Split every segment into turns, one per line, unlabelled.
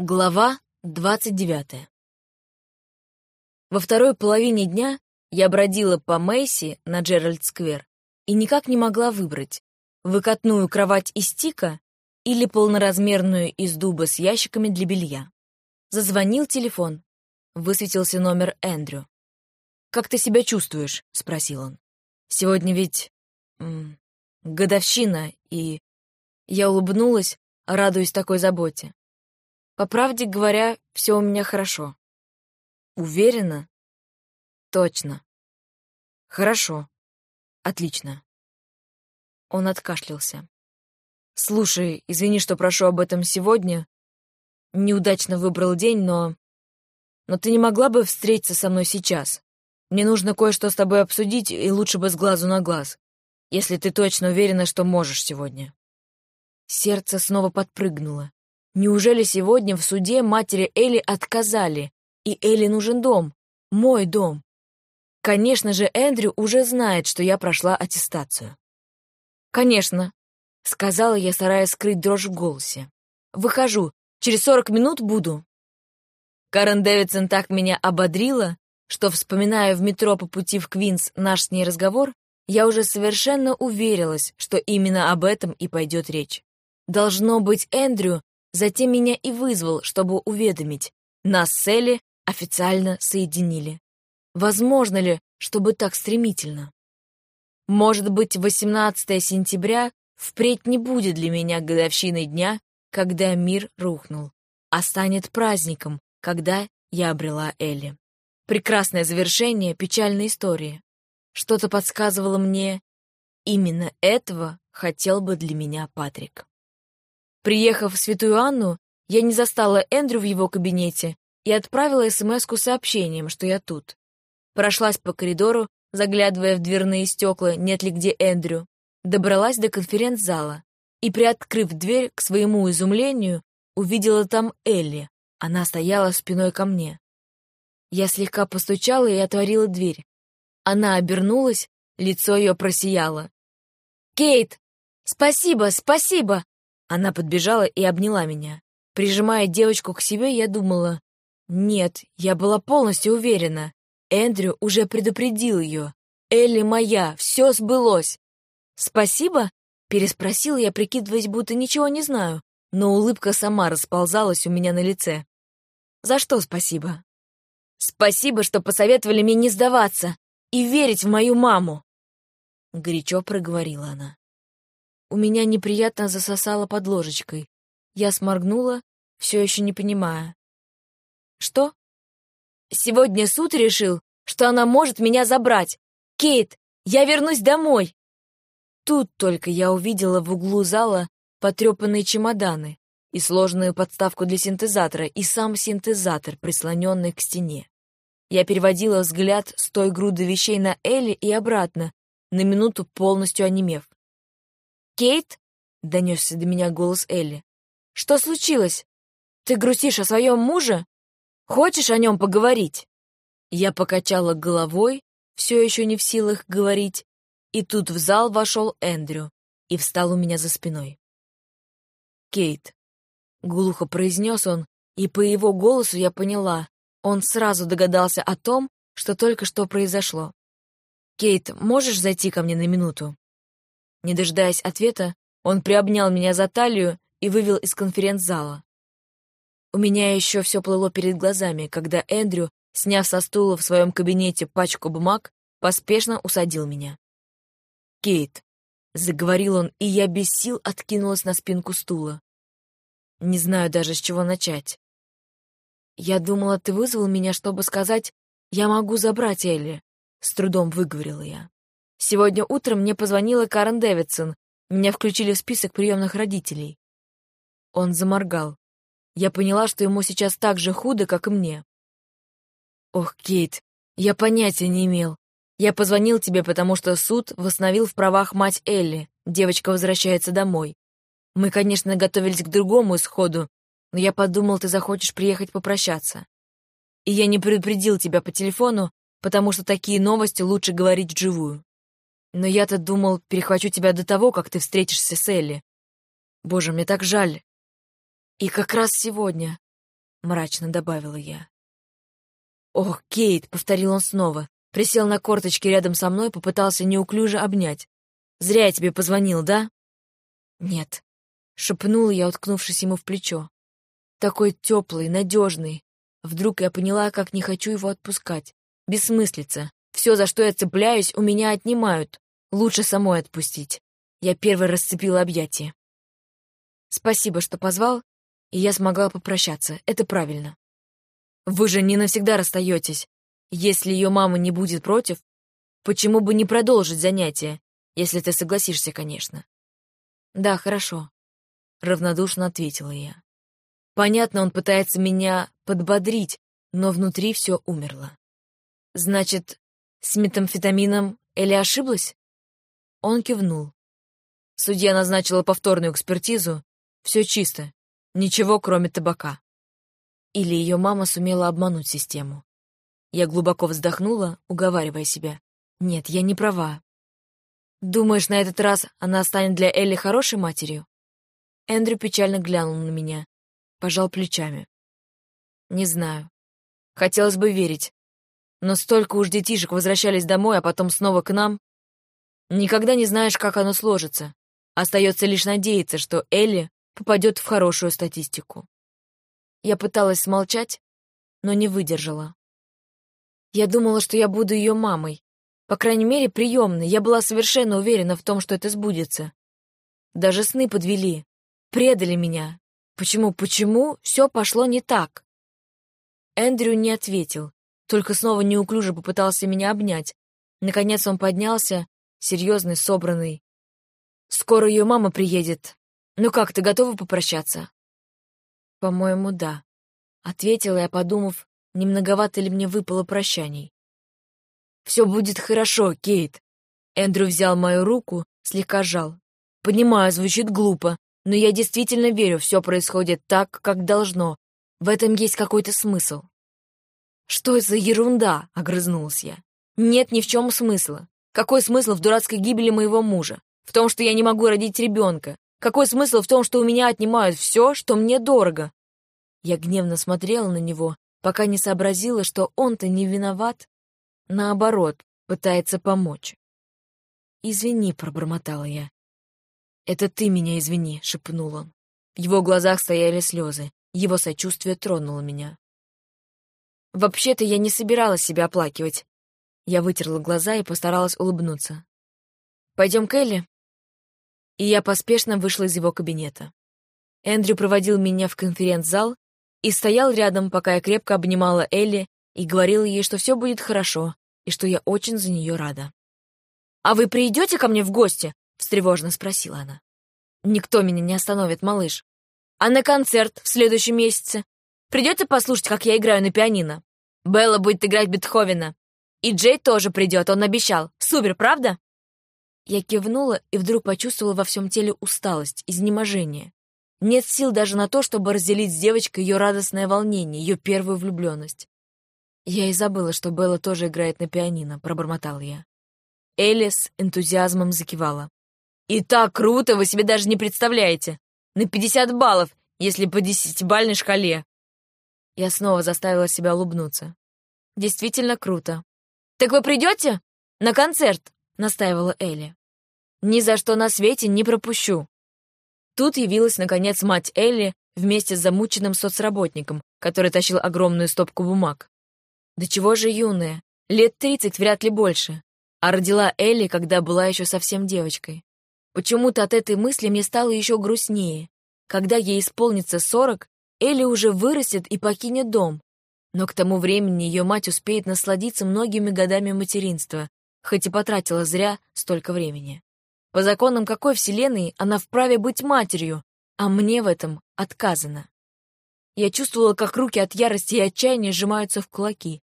Глава двадцать девятая. Во второй половине дня я бродила по Мэйси на Джеральд-сквер и никак не могла выбрать, выкатную кровать из тика или полноразмерную из дуба с ящиками для белья. Зазвонил телефон. Высветился номер Эндрю. «Как ты себя чувствуешь?» — спросил он. «Сегодня ведь... М, годовщина, и...» Я улыбнулась, радуясь такой заботе. По правде говоря, все у меня хорошо. Уверена? Точно. Хорошо. Отлично. Он откашлялся. Слушай, извини, что прошу об этом сегодня. Неудачно выбрал день, но... Но ты не могла бы встретиться со мной сейчас? Мне нужно кое-что с тобой обсудить, и лучше бы с глазу на глаз, если ты точно уверена, что можешь сегодня. Сердце снова подпрыгнуло. Неужели сегодня в суде матери Элли отказали, и Элли нужен дом, мой дом? Конечно же, Эндрю уже знает, что я прошла аттестацию. «Конечно», — сказала я, стараясь скрыть дрожь в голосе. «Выхожу. Через сорок минут буду». Карен Дэвидсон так меня ободрила, что, вспоминая в метро по пути в Квинс наш с ней разговор, я уже совершенно уверилась, что именно об этом и пойдет речь. Должно быть, Эндрю Затем меня и вызвал, чтобы уведомить. Нас с Элли официально соединили. Возможно ли, чтобы так стремительно? Может быть, 18 сентября впредь не будет для меня годовщиной дня, когда мир рухнул, а станет праздником, когда я обрела Элли. Прекрасное завершение печальной истории. Что-то подсказывало мне, именно этого хотел бы для меня Патрик. Приехав в Святую Анну, я не застала Эндрю в его кабинете и отправила смс сообщением, что я тут. Прошлась по коридору, заглядывая в дверные стекла, нет ли где Эндрю, добралась до конференц-зала и, приоткрыв дверь, к своему изумлению, увидела там Элли. Она стояла спиной ко мне. Я слегка постучала и отворила дверь. Она обернулась, лицо ее просияло. «Кейт! Спасибо, спасибо! Она подбежала и обняла меня. Прижимая девочку к себе, я думала... Нет, я была полностью уверена. Эндрю уже предупредил ее. Элли моя, все сбылось. «Спасибо?» — переспросил я, прикидываясь, будто ничего не знаю, но улыбка сама расползалась у меня на лице. «За что спасибо?» «Спасибо, что посоветовали мне не сдаваться и верить в мою маму!» Горячо проговорила она. У меня неприятно засосало под ложечкой. Я сморгнула, все еще не понимая. «Что?» «Сегодня суд решил, что она может меня забрать. Кейт, я вернусь домой!» Тут только я увидела в углу зала потрепанные чемоданы и сложную подставку для синтезатора, и сам синтезатор, прислоненный к стене. Я переводила взгляд с той груды вещей на Элли и обратно, на минуту полностью онемев. «Кейт?» — донесся до меня голос Элли. «Что случилось? Ты грустишь о своем муже? Хочешь о нем поговорить?» Я покачала головой, все еще не в силах говорить, и тут в зал вошел Эндрю и встал у меня за спиной. «Кейт», — глухо произнес он, и по его голосу я поняла, он сразу догадался о том, что только что произошло. «Кейт, можешь зайти ко мне на минуту?» Не дожидаясь ответа, он приобнял меня за талию и вывел из конференц-зала. У меня еще все плыло перед глазами, когда Эндрю, сняв со стула в своем кабинете пачку бумаг, поспешно усадил меня. «Кейт», — заговорил он, и я без сил откинулась на спинку стула. Не знаю даже, с чего начать. «Я думала, ты вызвал меня, чтобы сказать, я могу забрать Элли», — с трудом выговорила я. Сегодня утром мне позвонила Карен Дэвидсон. Меня включили в список приемных родителей. Он заморгал. Я поняла, что ему сейчас так же худо, как и мне. Ох, Кейт, я понятия не имел. Я позвонил тебе, потому что суд восстановил в правах мать Элли. Девочка возвращается домой. Мы, конечно, готовились к другому исходу, но я подумал, ты захочешь приехать попрощаться. И я не предупредил тебя по телефону, потому что такие новости лучше говорить вживую. Но я-то думал, перехвачу тебя до того, как ты встретишься с Элли. Боже, мне так жаль. И как раз сегодня. — мрачно добавила я. «Ох, Кейт!» — повторил он снова. Присел на корточки рядом со мной, попытался неуклюже обнять. «Зря я тебе позвонил, да?» «Нет», — шепнула я, уткнувшись ему в плечо. «Такой теплый, надежный. Вдруг я поняла, как не хочу его отпускать. Бессмыслица. Все, за что я цепляюсь, у меня отнимают. Лучше самой отпустить. Я первой расцепила объятия. Спасибо, что позвал, и я смогла попрощаться. Это правильно. Вы же не навсегда расстаетесь. Если ее мама не будет против, почему бы не продолжить занятие, если ты согласишься, конечно. Да, хорошо. Равнодушно ответила я. Понятно, он пытается меня подбодрить, но внутри все умерло. Значит, с метамфетамином Элли ошиблась? Он кивнул. Судья назначила повторную экспертизу. Все чисто. Ничего, кроме табака. Или ее мама сумела обмануть систему. Я глубоко вздохнула, уговаривая себя. Нет, я не права. Думаешь, на этот раз она станет для Элли хорошей матерью? Эндрю печально глянул на меня, пожал плечами. Не знаю. Хотелось бы верить. Но столько уж детишек возвращались домой, а потом снова к нам. Никогда не знаешь, как оно сложится. Остается лишь надеяться, что Элли попадет в хорошую статистику. Я пыталась смолчать, но не выдержала. Я думала, что я буду ее мамой. По крайней мере, приемной. Я была совершенно уверена в том, что это сбудется. Даже сны подвели. Предали меня. Почему, почему все пошло не так? Эндрю не ответил только снова неуклюже попытался меня обнять. Наконец он поднялся, серьезный, собранный. «Скоро ее мама приедет. Ну как, ты готова попрощаться?» «По-моему, да», — ответила я, подумав, не многовато ли мне выпало прощаний. «Все будет хорошо, Кейт». Эндрю взял мою руку, слегка сжал. «Понимаю, звучит глупо, но я действительно верю, все происходит так, как должно. В этом есть какой-то смысл. «Что за ерунда?» — огрызнулась я. «Нет ни в чем смысла. Какой смысл в дурацкой гибели моего мужа? В том, что я не могу родить ребенка? Какой смысл в том, что у меня отнимают все, что мне дорого?» Я гневно смотрела на него, пока не сообразила, что он-то не виноват. Наоборот, пытается помочь. «Извини», — пробормотала я. «Это ты меня извини», — шепнул он. В его глазах стояли слезы. Его сочувствие тронуло меня. Вообще-то я не собиралась себя оплакивать. Я вытерла глаза и постаралась улыбнуться. «Пойдем к Элли?» И я поспешно вышла из его кабинета. Эндрю проводил меня в конференц-зал и стоял рядом, пока я крепко обнимала Элли и говорила ей, что все будет хорошо и что я очень за нее рада. «А вы придете ко мне в гости?» — встревоженно спросила она. «Никто меня не остановит, малыш. А на концерт в следующем месяце? Придете послушать, как я играю на пианино?» Белла будет играть Бетховена. И Джей тоже придет, он обещал. Супер, правда?» Я кивнула и вдруг почувствовала во всем теле усталость, изнеможение. Нет сил даже на то, чтобы разделить с девочкой ее радостное волнение, ее первую влюбленность. Я и забыла, что Белла тоже играет на пианино, пробормотал я. Элли с энтузиазмом закивала. «И так круто, вы себе даже не представляете! На 50 баллов, если по десятибальной шкале!» Я снова заставила себя улыбнуться. Действительно круто. «Так вы придете? На концерт?» — настаивала Элли. «Ни за что на свете не пропущу». Тут явилась, наконец, мать Элли вместе с замученным соцработником, который тащил огромную стопку бумаг. Да чего же юная, лет тридцать, вряд ли больше. А родила Элли, когда была еще совсем девочкой. Почему-то от этой мысли мне стало еще грустнее. Когда ей исполнится сорок, Элли уже вырастет и покинет дом, но к тому времени ее мать успеет насладиться многими годами материнства, хоть и потратила зря столько времени. По законам какой вселенной она вправе быть матерью, а мне в этом отказано. Я чувствовала, как руки от ярости и отчаяния сжимаются в кулаки.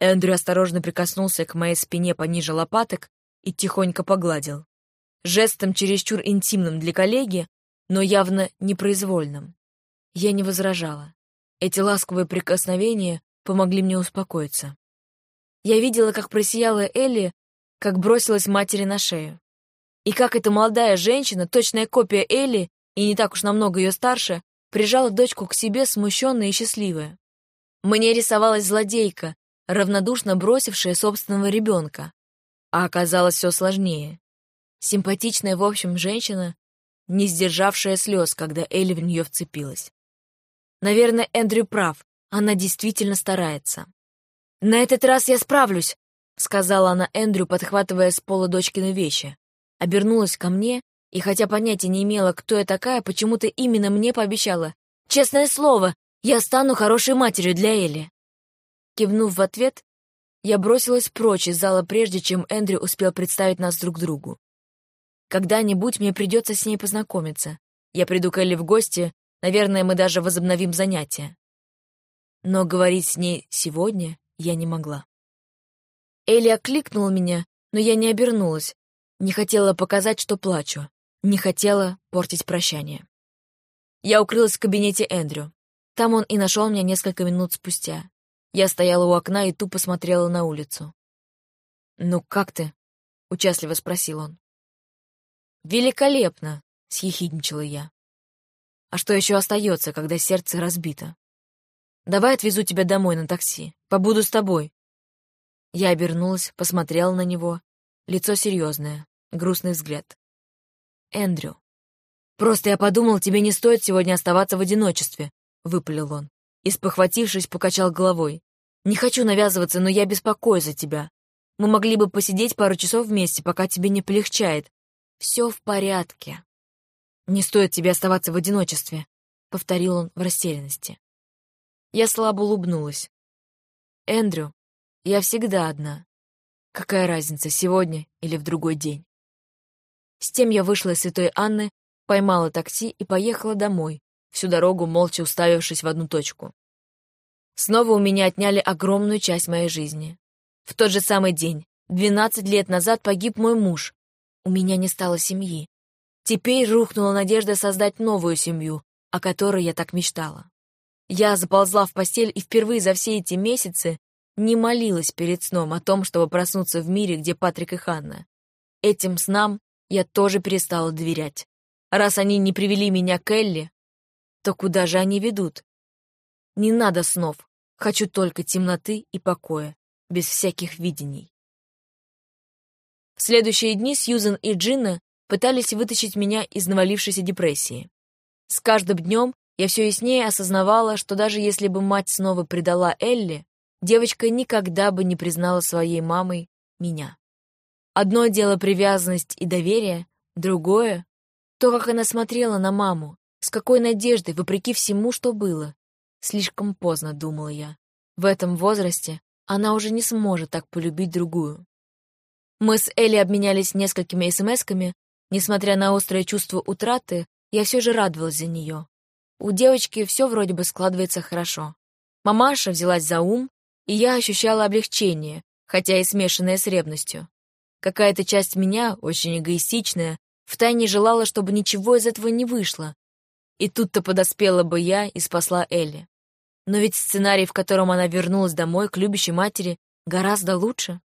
Эндрю осторожно прикоснулся к моей спине пониже лопаток и тихонько погладил. Жестом чересчур интимным для коллеги, но явно непроизвольным. Я не возражала. Эти ласковые прикосновения помогли мне успокоиться. Я видела, как просияла Элли, как бросилась матери на шею. И как эта молодая женщина, точная копия Элли, и не так уж намного ее старше, прижала дочку к себе, смущенная и счастливая. Мне рисовалась злодейка, равнодушно бросившая собственного ребенка. А оказалось все сложнее. Симпатичная, в общем, женщина, не сдержавшая слез, когда Элли в нее вцепилась. Наверное, Эндрю прав, она действительно старается. «На этот раз я справлюсь», — сказала она Эндрю, подхватывая с пола дочкины вещи. Обернулась ко мне, и хотя понятия не имела, кто я такая, почему-то именно мне пообещала. «Честное слово, я стану хорошей матерью для Элли». Кивнув в ответ, я бросилась прочь из зала, прежде чем Эндрю успел представить нас друг другу. Когда-нибудь мне придется с ней познакомиться. Я приду к Элли в гости, наверное, мы даже возобновим занятия. Но говорить с ней сегодня я не могла. Элли окликнула меня, но я не обернулась, не хотела показать, что плачу, не хотела портить прощание. Я укрылась в кабинете Эндрю. Там он и нашел меня несколько минут спустя. Я стояла у окна и тупо смотрела на улицу. «Ну, как ты?» — участливо спросил он. «Великолепно!» — съехидничала я. «А что еще остается, когда сердце разбито? Давай отвезу тебя домой на такси. Побуду с тобой». Я обернулась, посмотрела на него. Лицо серьезное, грустный взгляд. «Эндрю, просто я подумал, тебе не стоит сегодня оставаться в одиночестве», — выпалил он. И, спохватившись, покачал головой. «Не хочу навязываться, но я беспокоюсь за тебя. Мы могли бы посидеть пару часов вместе, пока тебе не полегчает, все в порядке. Не стоит тебе оставаться в одиночестве, повторил он в растерянности. Я слабо улыбнулась. Эндрю, я всегда одна. Какая разница, сегодня или в другой день? С тем я вышла из Святой Анны, поймала такси и поехала домой, всю дорогу молча уставившись в одну точку. Снова у меня отняли огромную часть моей жизни. В тот же самый день, 12 лет назад, погиб мой муж, у меня не стало семьи. Теперь рухнула надежда создать новую семью, о которой я так мечтала. Я заползла в постель и впервые за все эти месяцы не молилась перед сном о том, чтобы проснуться в мире, где Патрик и Ханна. Этим снам я тоже перестала доверять. Раз они не привели меня к Элли, то куда же они ведут? Не надо снов, хочу только темноты и покоя, без всяких видений. В следующие дни Сьюзен и Джинна пытались вытащить меня из навалившейся депрессии. С каждым днем я все яснее осознавала, что даже если бы мать снова предала Элли, девочка никогда бы не признала своей мамой меня. Одно дело привязанность и доверие, другое — то, как она смотрела на маму, с какой надеждой, вопреки всему, что было. Слишком поздно, думала я. В этом возрасте она уже не сможет так полюбить другую. Мы с Элли обменялись несколькими смс-ками. Несмотря на острое чувство утраты, я все же радовалась за нее. У девочки все вроде бы складывается хорошо. Мамаша взялась за ум, и я ощущала облегчение, хотя и смешанное с ревностью. Какая-то часть меня, очень эгоистичная, втайне желала, чтобы ничего из этого не вышло. И тут-то подоспела бы я и спасла Элли. Но ведь сценарий, в котором она вернулась домой к любящей матери, гораздо лучше.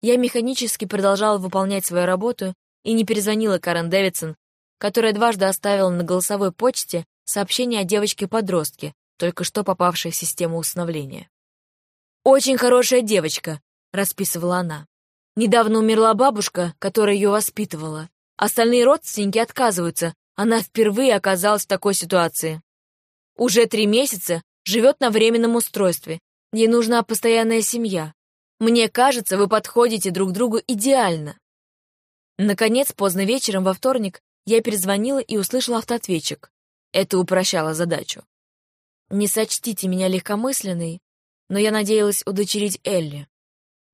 Я механически продолжала выполнять свою работу и не перезвонила Карен Дэвидсон, которая дважды оставила на голосовой почте сообщение о девочке-подростке, только что попавшей в систему усыновления. «Очень хорошая девочка», — расписывала она. «Недавно умерла бабушка, которая ее воспитывала. Остальные родственники отказываются. Она впервые оказалась в такой ситуации. Уже три месяца живет на временном устройстве. Ей нужна постоянная семья. Мне кажется, вы подходите друг другу идеально. Наконец, поздно вечером во вторник я перезвонила и услышала автоответчик. Это упрощало задачу. Не сочтите меня легкомысленной, но я надеялась удочерить Элли.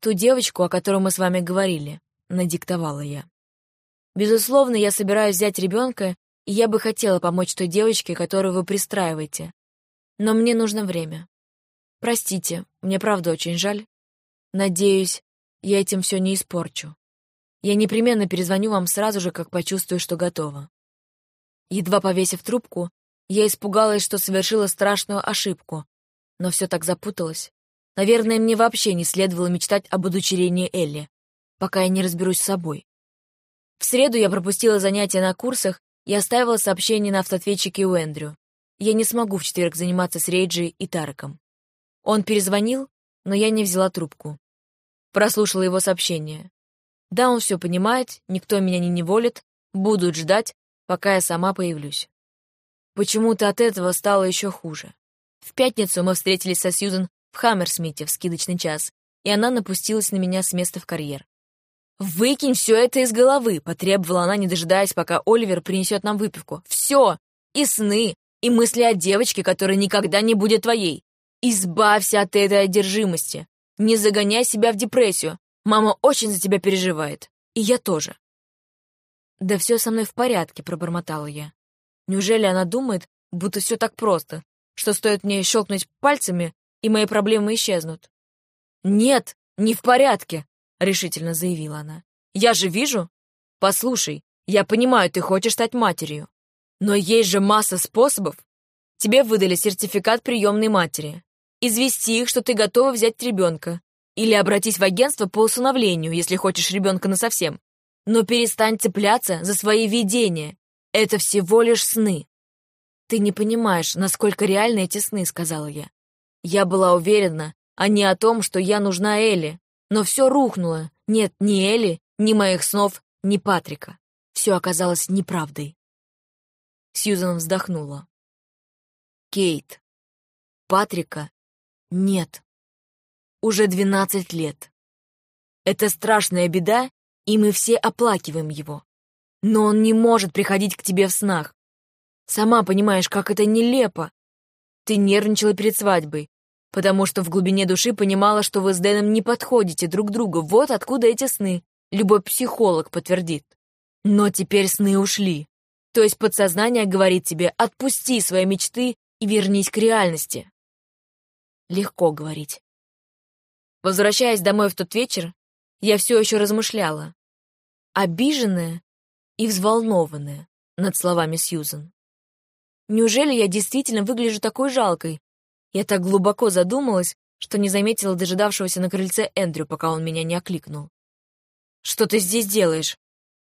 Ту девочку, о которой мы с вами говорили, надиктовала я. Безусловно, я собираюсь взять ребенка, и я бы хотела помочь той девочке, которую вы пристраиваете. Но мне нужно время. Простите, мне правда очень жаль. Надеюсь, я этим все не испорчу. Я непременно перезвоню вам сразу же, как почувствую, что готова. Едва повесив трубку, я испугалась, что совершила страшную ошибку, но все так запуталось. Наверное, мне вообще не следовало мечтать об удочерении Элли, пока я не разберусь с собой. В среду я пропустила занятия на курсах и оставила сообщение на автоответчике у Эндрю. я не смогу в четверг заниматься с Рейджи и Тараком. Он перезвонил, но я не взяла трубку. Прослушала его сообщение. Да, он все понимает, никто меня не неволит, будут ждать, пока я сама появлюсь. Почему-то от этого стало еще хуже. В пятницу мы встретились со Сьюзен в Хаммерсмите в скидочный час, и она напустилась на меня с места в карьер. «Выкинь все это из головы!» — потребовала она, не дожидаясь, пока Оливер принесет нам выпивку. «Все! И сны, и мысли о девочке, которая никогда не будет твоей. Избавься от этой одержимости. Не загоняй себя в депрессию. Мама очень за тебя переживает. И я тоже». «Да все со мной в порядке», — пробормотала я. «Неужели она думает, будто все так просто, что стоит мне щелкнуть пальцами, и мои проблемы исчезнут?» «Нет, не в порядке», — решительно заявила она. «Я же вижу. Послушай, я понимаю, ты хочешь стать матерью. Но есть же масса способов. Тебе выдали сертификат приемной матери. Извести их, что ты готова взять ребенка. Или обратись в агентство по усыновлению, если хочешь ребенка насовсем. Но перестань цепляться за свои видения. Это всего лишь сны. Ты не понимаешь, насколько реальны эти сны, сказала я. Я была уверена, а не о том, что я нужна Элли, но все рухнуло. Нет ни Элли, ни моих снов, ни Патрика. Все оказалось неправдой. Сьюзан вздохнула. Кейт. Патрика нет. Уже двенадцать лет. Это страшная беда, и мы все оплакиваем его. Но он не может приходить к тебе в снах. Сама понимаешь, как это нелепо. Ты нервничала перед свадьбой, потому что в глубине души понимала, что вы с Дэном не подходите друг другу. Вот откуда эти сны. Любой психолог подтвердит. Но теперь сны ушли. То есть подсознание говорит тебе «отпусти свои мечты и вернись к реальности». Легко говорить. Возвращаясь домой в тот вечер, я все еще размышляла. Обиженная и взволнованная над словами Сьюзен. Неужели я действительно выгляжу такой жалкой, я так глубоко задумалась, что не заметила дожидавшегося на крыльце Эндрю, пока он меня не окликнул. «Что ты здесь делаешь?»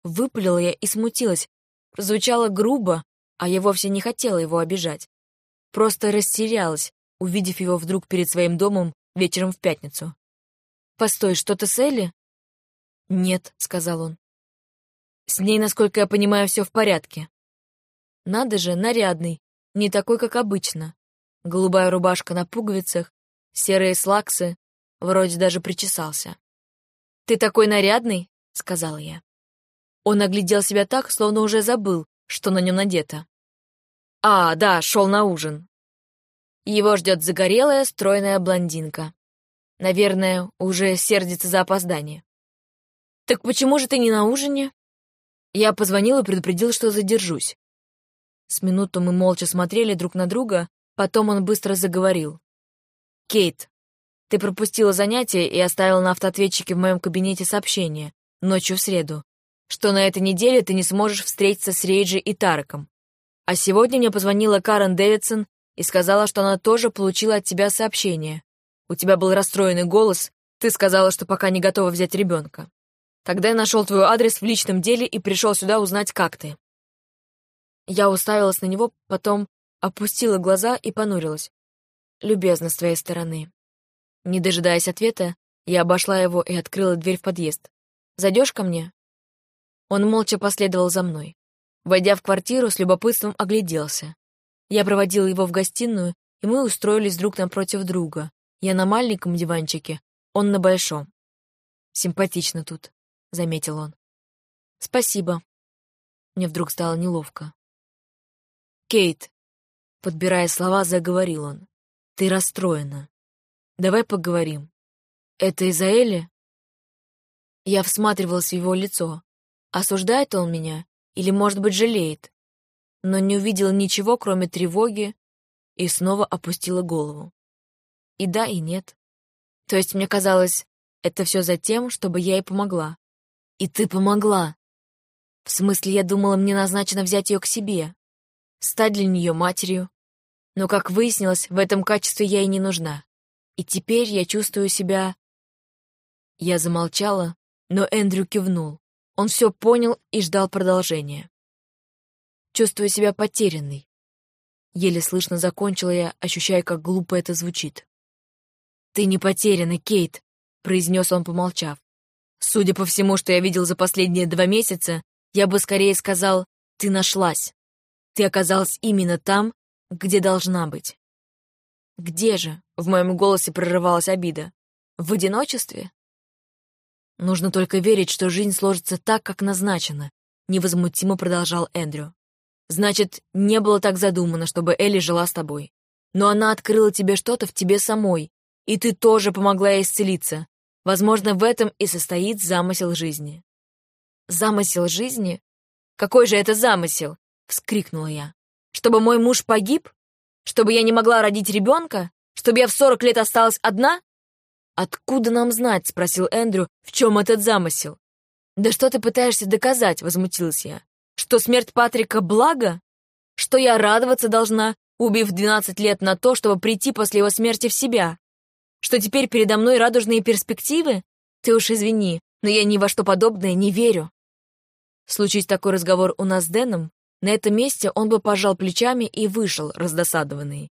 Выпалила я и смутилась. Прозвучало грубо, а я вовсе не хотела его обижать. Просто растерялась, увидев его вдруг перед своим домом вечером в пятницу. «Постой, что-то с Элли?» «Нет», — сказал он. «С ней, насколько я понимаю, все в порядке». «Надо же, нарядный, не такой, как обычно голубая рубашка на пуговицах, серые слаксы, вроде даже причесался. «Ты такой нарядный», — сказала я. Он оглядел себя так, словно уже забыл, что на нем надето. «А, да, шел на ужин». Его ждет загорелая, стройная блондинка. Наверное, уже сердится за опоздание. «Так почему же ты не на ужине?» Я позвонил и предупредил, что задержусь. С минуту мы молча смотрели друг на друга, Потом он быстро заговорил. «Кейт, ты пропустила занятие и оставила на автоответчике в моем кабинете сообщение, ночью в среду, что на этой неделе ты не сможешь встретиться с Рейджи и Тараком. А сегодня мне позвонила Карен Дэвидсон и сказала, что она тоже получила от тебя сообщение. У тебя был расстроенный голос, ты сказала, что пока не готова взять ребенка. Тогда я нашел твой адрес в личном деле и пришел сюда узнать, как ты. Я уставилась на него, потом опустила глаза и понурилась. «Любезно с твоей стороны». Не дожидаясь ответа, я обошла его и открыла дверь в подъезд. «Зайдешь ко мне?» Он молча последовал за мной. Войдя в квартиру, с любопытством огляделся. Я проводила его в гостиную, и мы устроились друг напротив друга. Я на маленьком диванчике, он на большом. «Симпатично тут», — заметил он. «Спасибо». Мне вдруг стало неловко. «Кейт, Подбирая слова, заговорил он. «Ты расстроена. Давай поговорим. Это из-за Эли?» Я всматривалась в его лицо. Осуждает он меня или, может быть, жалеет? Но не увидела ничего, кроме тревоги, и снова опустила голову. И да, и нет. То есть мне казалось, это все за тем, чтобы я ей помогла. И ты помогла. В смысле, я думала, мне назначено взять ее к себе, стать для нее матерью, но, как выяснилось, в этом качестве я и не нужна. И теперь я чувствую себя... Я замолчала, но Эндрю кивнул. Он все понял и ждал продолжения. Чувствую себя потерянной. Еле слышно закончила я, ощущая, как глупо это звучит. «Ты не потеряна, Кейт», — произнес он, помолчав. «Судя по всему, что я видел за последние два месяца, я бы скорее сказал, ты нашлась. Ты оказалась именно там, где должна быть». «Где же?» — в моем голосе прорывалась обида. «В одиночестве?» «Нужно только верить, что жизнь сложится так, как назначено», — невозмутимо продолжал Эндрю. «Значит, не было так задумано, чтобы Элли жила с тобой. Но она открыла тебе что-то в тебе самой, и ты тоже помогла ей исцелиться. Возможно, в этом и состоит замысел жизни». «Замысел жизни? Какой же это замысел?» — вскрикнула я. «Чтобы мой муж погиб? Чтобы я не могла родить ребенка? Чтобы я в сорок лет осталась одна?» «Откуда нам знать?» — спросил Эндрю, «в чем этот замысел?» «Да что ты пытаешься доказать?» — возмутилась я. «Что смерть Патрика — благо? Что я радоваться должна, убив 12 лет на то, чтобы прийти после его смерти в себя? Что теперь передо мной радужные перспективы? Ты уж извини, но я ни во что подобное не верю». Случись такой разговор у нас с Дэном, на этом месте он бы пожал плечами и вышел, раздосадованный.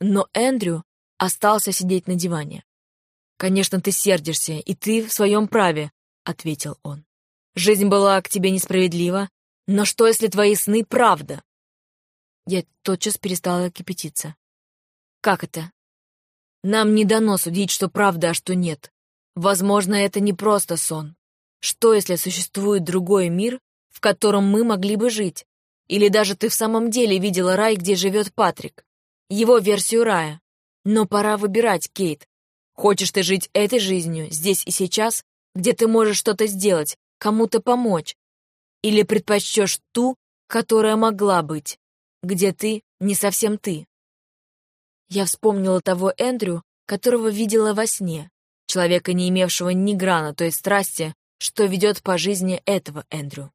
Но Эндрю остался сидеть на диване. «Конечно, ты сердишься, и ты в своем праве», — ответил он. «Жизнь была к тебе несправедлива, но что, если твои сны — правда?» Я тотчас перестала кипятиться. «Как это?» «Нам не дано судить, что правда, а что нет. Возможно, это не просто сон. Что, если существует другой мир, в котором мы могли бы жить? Или даже ты в самом деле видела рай, где живет Патрик? Его версию рая. Но пора выбирать, Кейт. Хочешь ты жить этой жизнью, здесь и сейчас, где ты можешь что-то сделать, кому-то помочь? Или предпочтешь ту, которая могла быть, где ты не совсем ты? Я вспомнила того Эндрю, которого видела во сне, человека, не имевшего ни грана той страсти, что ведет по жизни этого Эндрю.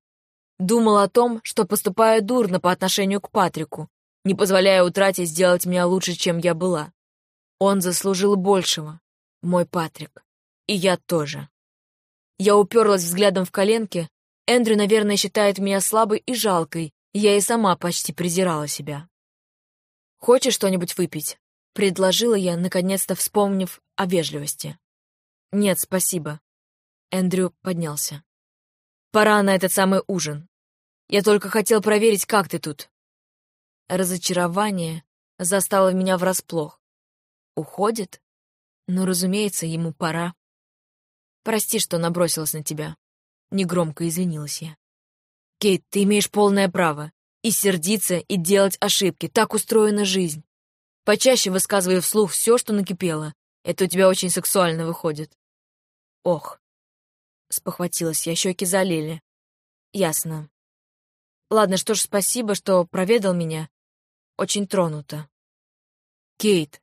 Думала о том, что поступаю дурно по отношению к Патрику, не позволяя утрате сделать меня лучше, чем я была. Он заслужил большего, мой Патрик. И я тоже. Я уперлась взглядом в коленки. Эндрю, наверное, считает меня слабой и жалкой. Я и сама почти презирала себя. «Хочешь что-нибудь выпить?» — предложила я, наконец-то вспомнив о вежливости. «Нет, спасибо». Эндрю поднялся. «Пора на этот самый ужин. Я только хотел проверить, как ты тут». Разочарование застало меня врасплох. «Уходит?» Ну, разумеется, ему пора. Прости, что набросилась на тебя. Негромко извинилась я. Кейт, ты имеешь полное право. И сердиться, и делать ошибки. Так устроена жизнь. Почаще высказывай вслух все, что накипело. Это у тебя очень сексуально выходит. Ох. Спохватилась я, щеки залили. Ясно. Ладно, что ж, спасибо, что проведал меня. Очень тронута. Кейт,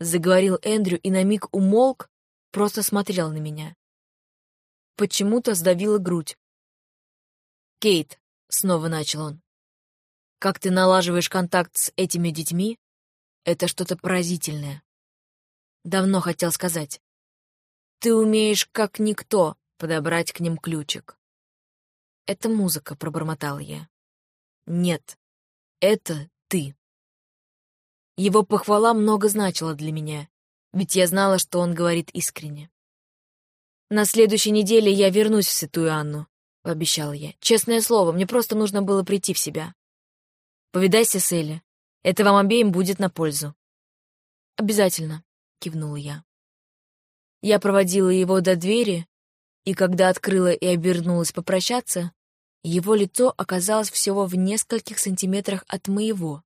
заговорил Эндрю и на миг умолк, просто смотрел на меня. Почему-то сдавила грудь. «Кейт», — снова начал он, — «как ты налаживаешь контакт с этими детьми, это что-то поразительное. Давно хотел сказать. Ты умеешь, как никто, подобрать к ним ключик». «Это музыка», — пробормотал я. «Нет, это ты». Его похвала много значила для меня, ведь я знала, что он говорит искренне. «На следующей неделе я вернусь в Святую Анну», — пообещала я. «Честное слово, мне просто нужно было прийти в себя. Повидайся с Элли. Это вам обеим будет на пользу». «Обязательно», — кивнула я. Я проводила его до двери, и когда открыла и обернулась попрощаться, его лицо оказалось всего в нескольких сантиметрах от моего.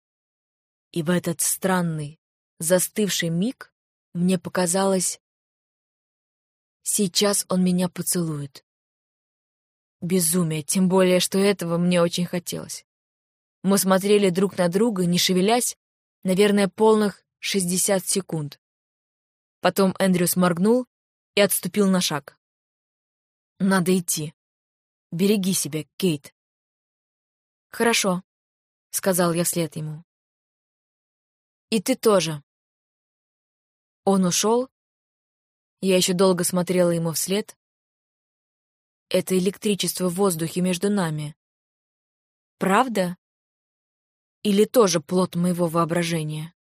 И в этот странный, застывший миг мне показалось... Сейчас он меня поцелует. Безумие, тем более, что этого мне очень хотелось. Мы смотрели друг на друга, не шевелясь, наверное, полных 60 секунд. Потом Эндрюс моргнул и отступил на шаг. «Надо идти. Береги себя, Кейт». «Хорошо», — сказал я вслед ему. И ты тоже. Он ушел. Я еще долго смотрела ему вслед. Это электричество в воздухе между нами. Правда? Или тоже плод моего воображения?